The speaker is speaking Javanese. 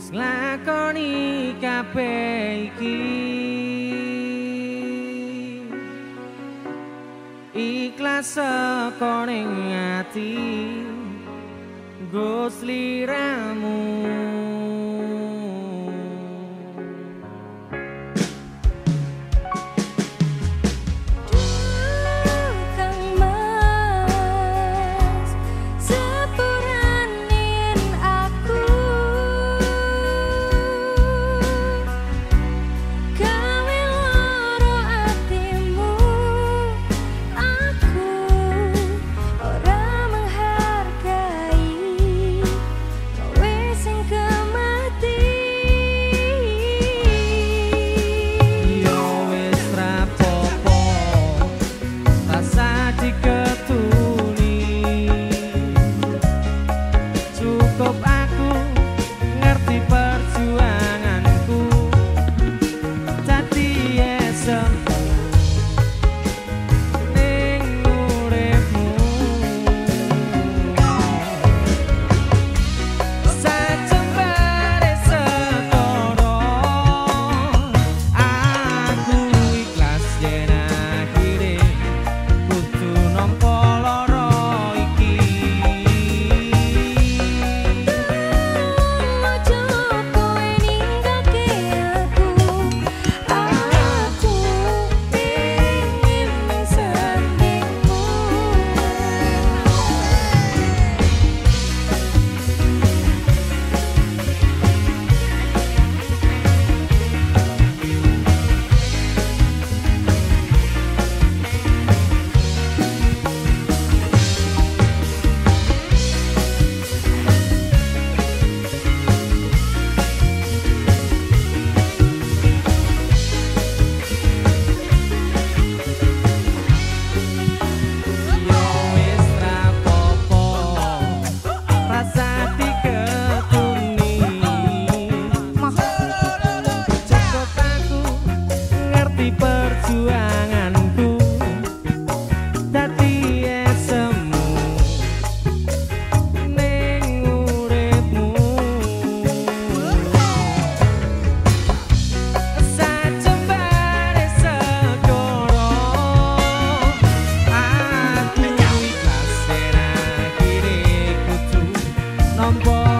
wis nglakoni kabeh iki. Ikhlas sekoning ati Gus liramu nampak